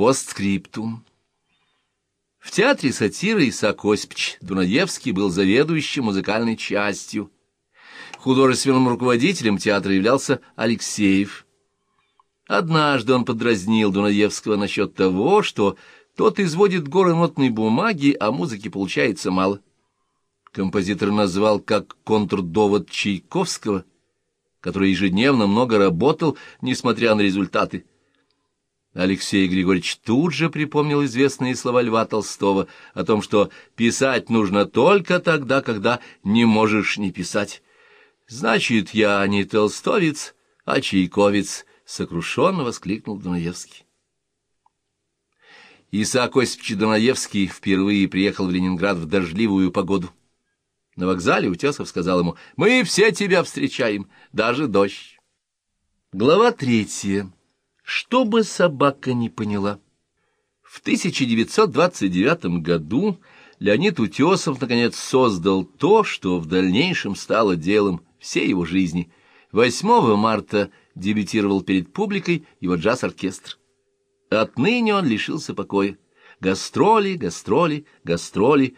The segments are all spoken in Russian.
Постскриптум. В театре сатиры Исаак Осипович Дунаевский был заведующим музыкальной частью. Художественным руководителем театра являлся Алексеев. Однажды он подразнил Дунаевского насчет того, что тот изводит горы нотной бумаги, а музыки получается мало. Композитор назвал как контрдовод Чайковского, который ежедневно много работал, несмотря на результаты. Алексей Григорьевич тут же припомнил известные слова Льва Толстого о том, что писать нужно только тогда, когда не можешь не писать. «Значит, я не толстовец, а чайковец», — сокрушенно воскликнул Дунаевский. Исаак Осипович Дунаевский впервые приехал в Ленинград в дождливую погоду. На вокзале Утесов сказал ему, «Мы все тебя встречаем, даже дождь». Глава третья. Что бы собака не поняла. В 1929 году Леонид Утесов наконец создал то, что в дальнейшем стало делом всей его жизни. 8 марта дебютировал перед публикой его джаз-оркестр. Отныне он лишился покоя. Гастроли, гастроли, гастроли.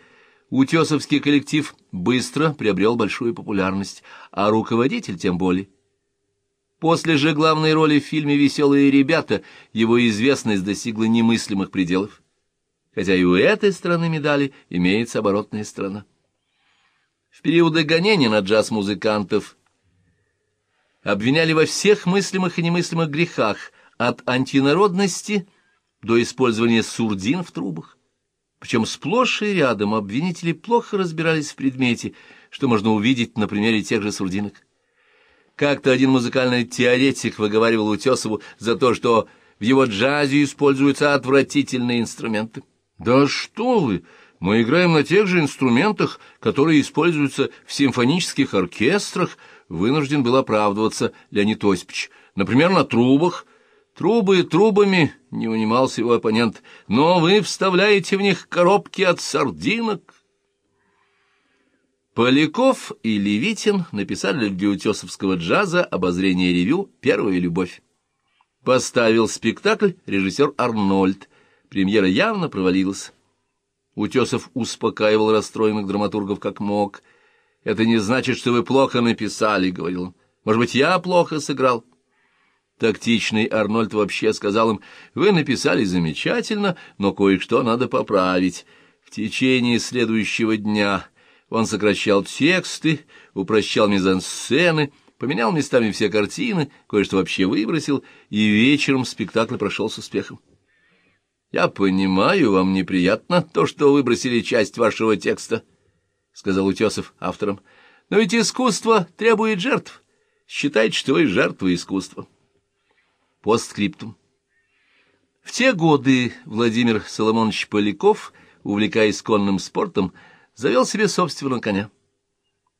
Утесовский коллектив быстро приобрел большую популярность, а руководитель тем более. После же главной роли в фильме «Веселые ребята» его известность достигла немыслимых пределов. Хотя и у этой стороны медали имеется оборотная сторона. В периоды гонения на джаз-музыкантов обвиняли во всех мыслимых и немыслимых грехах, от антинародности до использования сурдин в трубах. Причем сплошь и рядом обвинители плохо разбирались в предмете, что можно увидеть на примере тех же сурдинок. Как-то один музыкальный теоретик выговаривал Утесову за то, что в его джазе используются отвратительные инструменты. «Да что вы! Мы играем на тех же инструментах, которые используются в симфонических оркестрах», вынужден был оправдываться Леонид Осипович. «Например, на трубах». «Трубы трубами», — не унимался его оппонент, — «но вы вставляете в них коробки от сардинок». Поляков и Левитин написали для утесовского джаза обозрение ревю «Первая любовь». Поставил спектакль режиссер Арнольд. Премьера явно провалилась. Утесов успокаивал расстроенных драматургов как мог. «Это не значит, что вы плохо написали», — говорил он. «Может быть, я плохо сыграл?» Тактичный Арнольд вообще сказал им, «Вы написали замечательно, но кое-что надо поправить. В течение следующего дня он сокращал тексты, упрощал мизансцены, поменял местами все картины, кое-что вообще выбросил, и вечером спектакль прошел с успехом. «Я понимаю, вам неприятно то, что выбросили часть вашего текста», — сказал Утесов автором. «Но ведь искусство требует жертв. Считайте, что вы жертва искусства». Постскриптум. В те годы Владимир Соломонович Поляков, увлекаясь конным спортом, завел себе собственного коня.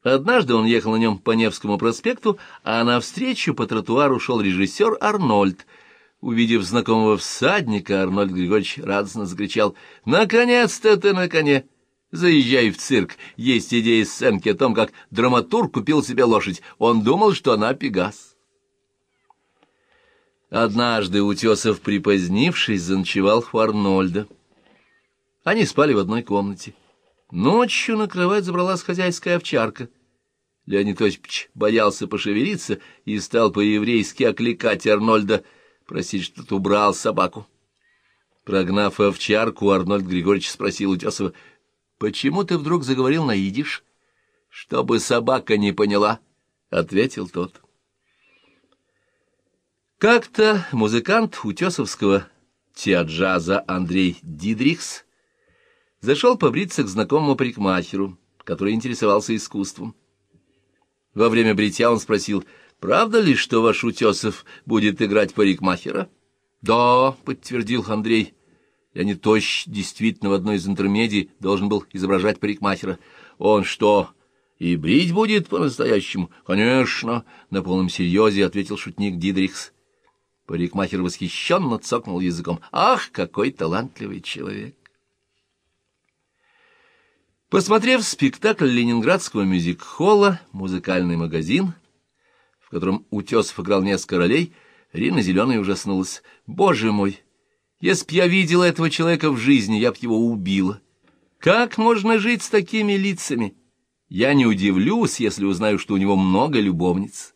Однажды он ехал на нем по Невскому проспекту, а навстречу по тротуару шел режиссер Арнольд. Увидев знакомого всадника, Арнольд Григорьевич радостно закричал «Наконец-то ты на коне! Заезжай в цирк! Есть идея сценки о том, как драматург купил себе лошадь. Он думал, что она Пегас». Однажды Утесов, припозднившись, заночевал у Арнольда. Они спали в одной комнате. Ночью на кровать забралась хозяйская овчарка. Леонид Осипович боялся пошевелиться и стал по-еврейски окликать Арнольда, просить, что-то убрал собаку. Прогнав овчарку, Арнольд Григорьевич спросил Утесова, «Почему ты вдруг заговорил на идиш?» «Чтобы собака не поняла», — ответил тот. Как-то музыкант утесовского теаджаза Андрей Дидрихс зашел побриться к знакомому парикмахеру, который интересовался искусством. Во время бритья он спросил, «Правда ли, что ваш Утесов будет играть парикмахера?» «Да», — подтвердил Андрей. Леонид Тощ действительно в одной из интермедий должен был изображать парикмахера. «Он что, и брить будет по-настоящему?» «Конечно», — на полном серьезе ответил шутник Дидрихс. Парикмахер восхищенно цокнул языком. «Ах, какой талантливый человек!» Посмотрев спектакль ленинградского мюзик-холла «Музыкальный магазин», в котором Утесов играл несколько ролей, Рина Зеленая ужаснулась. «Боже мой! Если б я видела этого человека в жизни, я б его убила. Как можно жить с такими лицами? Я не удивлюсь, если узнаю, что у него много любовниц.